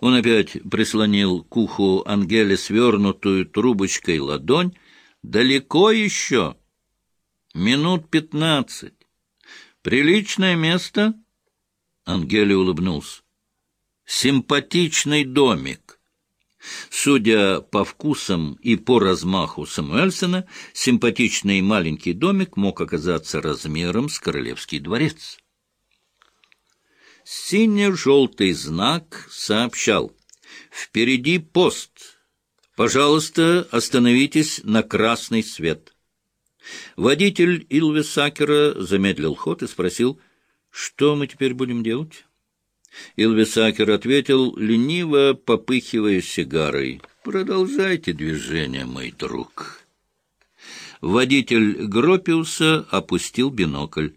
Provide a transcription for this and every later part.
Он опять прислонил к уху Ангеле свернутую трубочкой ладонь. «Далеко еще? Минут пятнадцать. Приличное место?» Ангеле улыбнулся. «Симпатичный домик». Судя по вкусам и по размаху Самуэльсона, симпатичный маленький домик мог оказаться размером с королевский дворец. Сине-желтый знак сообщал «Впереди пост. Пожалуйста, остановитесь на красный свет». Водитель Илвисакера замедлил ход и спросил, «Что мы теперь будем делать?» Илвисакер ответил, лениво попыхивая сигарой. «Продолжайте движение, мой друг». Водитель Гропиуса опустил бинокль.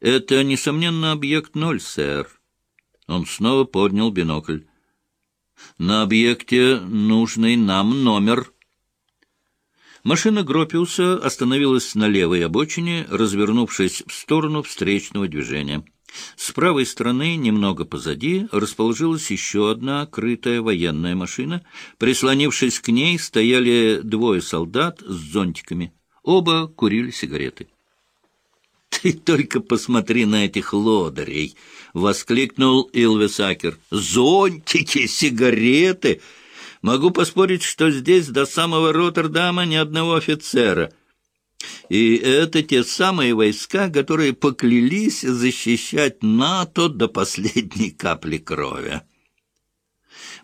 «Это, несомненно, объект ноль, сэр». Он снова поднял бинокль. «На объекте нужный нам номер». Машина Гропиуса остановилась на левой обочине, развернувшись в сторону встречного движения. С правой стороны, немного позади, расположилась еще одна крытая военная машина. Прислонившись к ней, стояли двое солдат с зонтиками. Оба курили сигареты. «Ты только посмотри на этих лодырей!» — воскликнул Илвесакер. «Зонтики, сигареты! Могу поспорить, что здесь до самого Роттердама ни одного офицера». И это те самые войска, которые поклялись защищать НАТО до последней капли крови.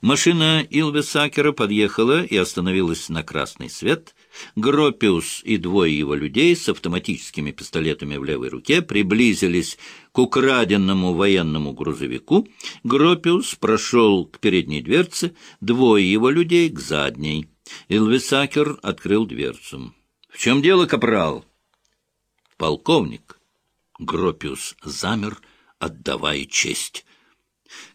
Машина Илвесакера подъехала и остановилась на красный свет. Гропиус и двое его людей с автоматическими пистолетами в левой руке приблизились к украденному военному грузовику. Гропиус прошел к передней дверце, двое его людей — к задней. Илвесакер открыл дверцу. — В чем дело, капрал? — Полковник. Гропиус замер, отдавая честь.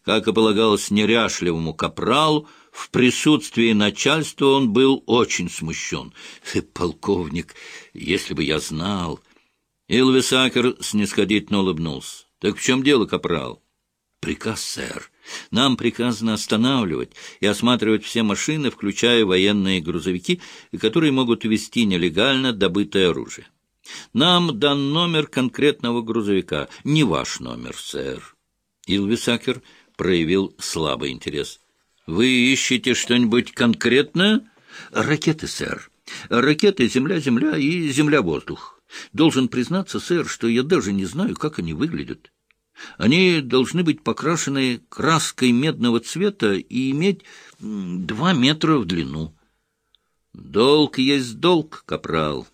Как и полагалось неряшливому капралу, в присутствии начальства он был очень смущен. «Э, «Полковник, если бы я знал...» Илвисакер снисходительно улыбнулся. «Так в чем дело, капрал?» «Приказ, сэр. Нам приказано останавливать и осматривать все машины, включая военные грузовики, которые могут вести нелегально добытое оружие. Нам дан номер конкретного грузовика, не ваш номер, сэр». Илвисакер проявил слабый интерес. «Вы ищете что-нибудь конкретное?» «Ракеты, сэр. Ракеты «Земля-Земля» и «Земля-Воздух». Должен признаться, сэр, что я даже не знаю, как они выглядят. Они должны быть покрашены краской медного цвета и иметь два метра в длину. Долг есть долг, капрал.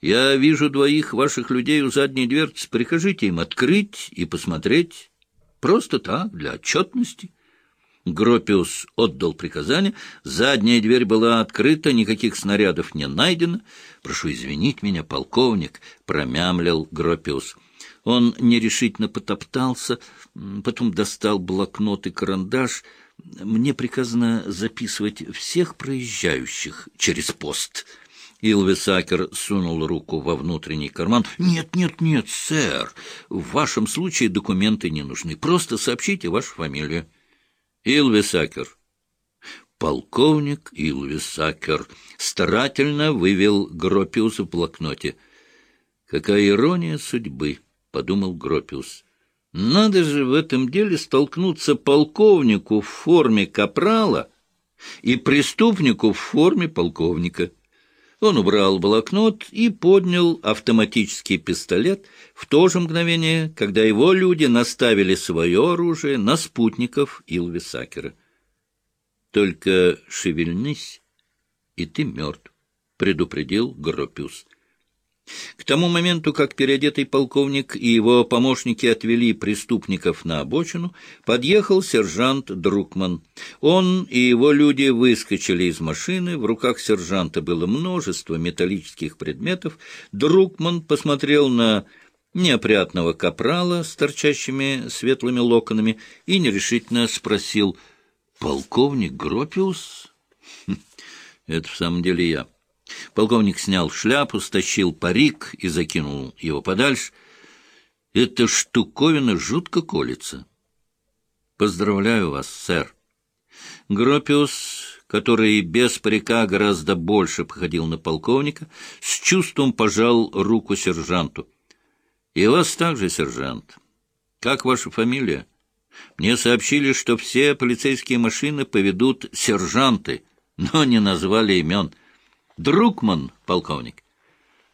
Я вижу двоих ваших людей у задней дверцы. Прикажите им открыть и посмотреть. Просто так, для отчетности. Гропиус отдал приказание. Задняя дверь была открыта, никаких снарядов не найдено. «Прошу извинить меня, полковник», — промямлил Гропиус. Он нерешительно потоптался, потом достал блокнот и карандаш. «Мне приказано записывать всех проезжающих через пост». Илвисакер сунул руку во внутренний карман. «Нет, нет, нет, сэр, в вашем случае документы не нужны. Просто сообщите вашу фамилию». «Илвисакер». Полковник Илвисакер старательно вывел Гропиус в блокноте. «Какая ирония судьбы!» подумал Гропиус. Надо же в этом деле столкнуться полковнику в форме капрала и преступнику в форме полковника. Он убрал блокнот и поднял автоматический пистолет в то же мгновение, когда его люди наставили свое оружие на спутников Илвисакера. «Только шевельнись, и ты мертв», — предупредил Гропиус. К тому моменту, как переодетый полковник и его помощники отвели преступников на обочину, подъехал сержант Друкман. Он и его люди выскочили из машины, в руках сержанта было множество металлических предметов. Друкман посмотрел на неопрятного капрала с торчащими светлыми локонами и нерешительно спросил «Полковник Гропиус?» «Хм, «Это в самом деле я». Полковник снял шляпу, стащил парик и закинул его подальше. Эта штуковина жутко колется. Поздравляю вас, сэр. Гропиус, который без парика гораздо больше походил на полковника, с чувством пожал руку сержанту. — И вас также, сержант. Как ваша фамилия? Мне сообщили, что все полицейские машины поведут сержанты, но не назвали имен. Друкман, полковник.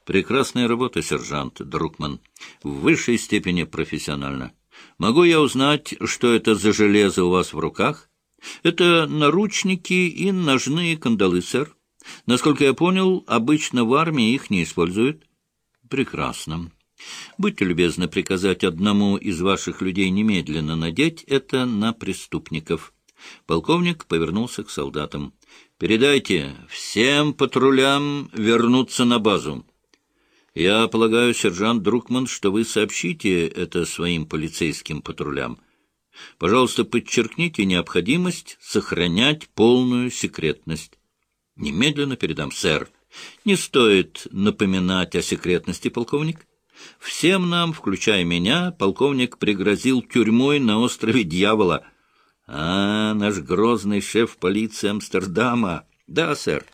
Прекрасная работа, сержант Друкман. В высшей степени профессионально. Могу я узнать, что это за железо у вас в руках? Это наручники и ножные кандалы, сэр. Насколько я понял, обычно в армии их не используют. Прекрасно. Будьте любезны приказать одному из ваших людей немедленно надеть это на преступников. Полковник повернулся к солдатам. «Передайте всем патрулям вернуться на базу. Я полагаю, сержант Друкман, что вы сообщите это своим полицейским патрулям. Пожалуйста, подчеркните необходимость сохранять полную секретность. Немедленно передам, сэр. Не стоит напоминать о секретности, полковник. Всем нам, включая меня, полковник пригрозил тюрьмой на острове Дьявола. А, наш грозный шеф полиции Амстердама. Да, сэр.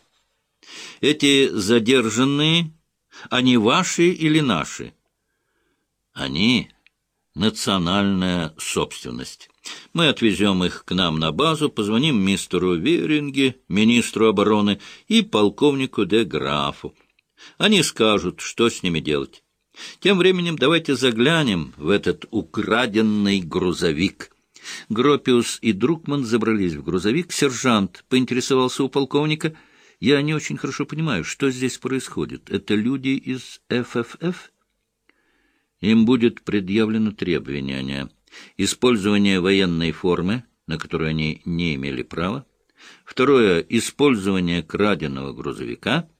Эти задержанные, они ваши или наши? Они — национальная собственность. Мы отвезем их к нам на базу, позвоним мистеру Веринге, министру обороны, и полковнику де Графу. Они скажут, что с ними делать. Тем временем давайте заглянем в этот украденный грузовик. Гропиус и Друкман забрались в грузовик. Сержант поинтересовался у полковника. «Я не очень хорошо понимаю, что здесь происходит. Это люди из ФФФ?» Им будет предъявлено требование использование военной формы, на которую они не имели права. Второе — использование краденого грузовика —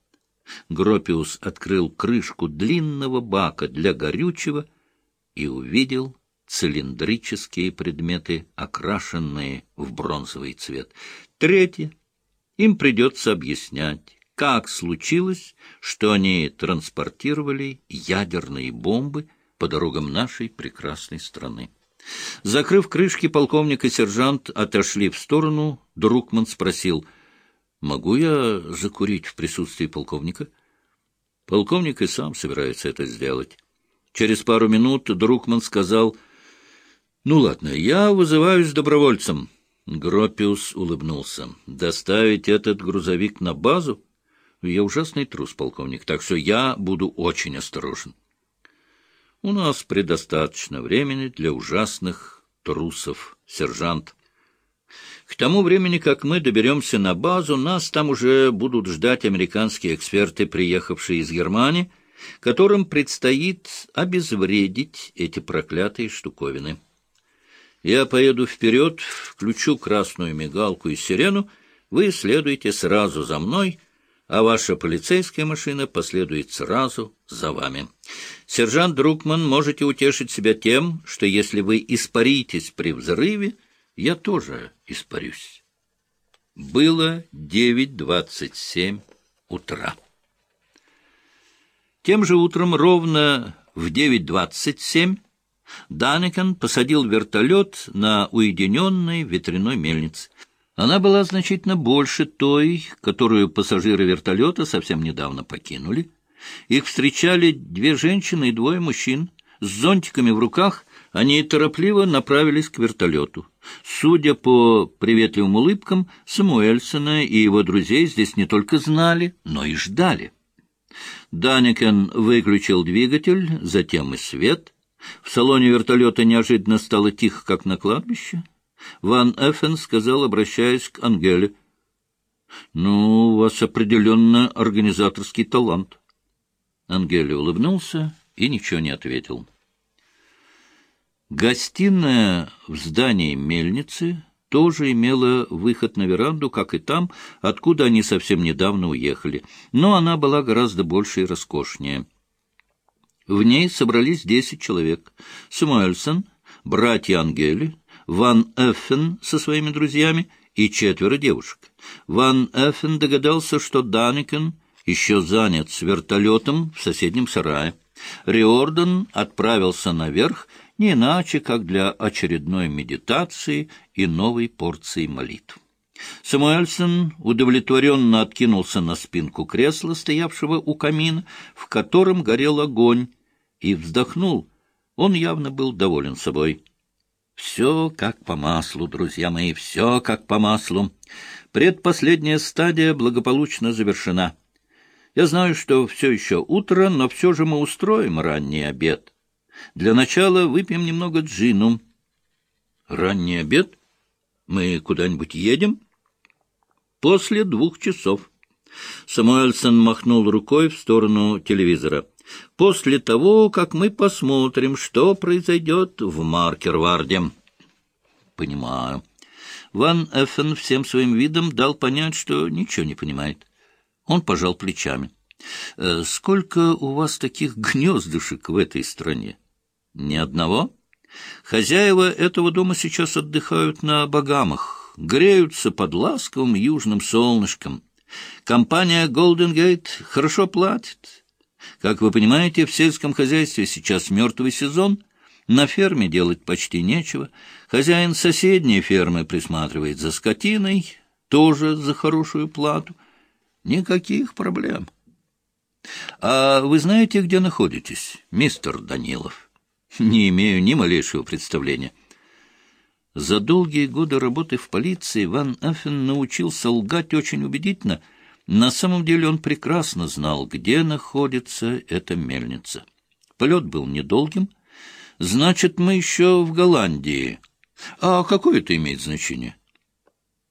Гропиус открыл крышку длинного бака для горючего и увидел цилиндрические предметы, окрашенные в бронзовый цвет. Третье. Им придется объяснять, как случилось, что они транспортировали ядерные бомбы по дорогам нашей прекрасной страны. Закрыв крышки, полковник и сержант отошли в сторону. Друкман спросил — Могу я закурить в присутствии полковника? Полковник и сам собирается это сделать. Через пару минут Друкман сказал, «Ну ладно, я вызываюсь добровольцем». Гропиус улыбнулся. «Доставить этот грузовик на базу? Я ужасный трус, полковник, так что я буду очень осторожен. У нас предостаточно времени для ужасных трусов, сержант». К тому времени, как мы доберемся на базу, нас там уже будут ждать американские эксперты, приехавшие из Германии, которым предстоит обезвредить эти проклятые штуковины. Я поеду вперед, включу красную мигалку и сирену, вы следуйте сразу за мной, а ваша полицейская машина последует сразу за вами. Сержант Друкман, можете утешить себя тем, что если вы испаритесь при взрыве, я тоже испарюсь. Было 9.27 утра. Тем же утром ровно в 9.27 Данекен посадил вертолет на уединенной ветряной мельнице. Она была значительно больше той, которую пассажиры вертолета совсем недавно покинули. Их встречали две женщины и двое мужчин. С зонтиками в руках они торопливо направились к вертолету. Судя по приветливым улыбкам, Самуэльсона и его друзей здесь не только знали, но и ждали. Даникен выключил двигатель, затем и свет — в салоне вертолета неожиданно стало тихо, как на кладбище. Ван Эффен сказал, обращаясь к Ангеле, «Ну, у вас определенно организаторский талант». Ангеле улыбнулся и ничего не ответил. Гостиная в здании мельницы тоже имела выход на веранду, как и там, откуда они совсем недавно уехали, но она была гораздо больше и роскошнее. В ней собрались десять человек. Самуэльсон, братья Ангели, Ван Эффен со своими друзьями и четверо девушек. Ван Эффен догадался, что Даникен еще занят с вертолетом в соседнем сарае. Риордан отправился наверх не иначе, как для очередной медитации и новой порции молитв. Самуэльсон удовлетворенно откинулся на спинку кресла, стоявшего у камина, в котором горел огонь, и вздохнул. Он явно был доволен собой. Все как по маслу, друзья мои, все как по маслу. Предпоследняя стадия благополучно завершена. Я знаю, что все еще утро, но все же мы устроим ранний обед. Для начала выпьем немного джину. Ранний обед? Мы куда-нибудь едем? После двух часов. Самуэльсон махнул рукой в сторону телевизора. После того, как мы посмотрим, что произойдет в Маркерварде. Понимаю. Ван Эффен всем своим видом дал понять, что ничего не понимает. Он пожал плечами. «Э, «Сколько у вас таких гнездышек в этой стране?» «Ни одного?» Хозяева этого дома сейчас отдыхают на Багамах, греются под ласковым южным солнышком. Компания Golden Gate хорошо платит. Как вы понимаете, в сельском хозяйстве сейчас мертвый сезон, на ферме делать почти нечего. Хозяин соседней фермы присматривает за скотиной, тоже за хорошую плату. Никаких проблем. А вы знаете, где находитесь, мистер Данилов? Не имею ни малейшего представления. За долгие годы работы в полиции Ван Аффен научился лгать очень убедительно. На самом деле он прекрасно знал, где находится эта мельница. Полет был недолгим. Значит, мы еще в Голландии. А какое это имеет значение?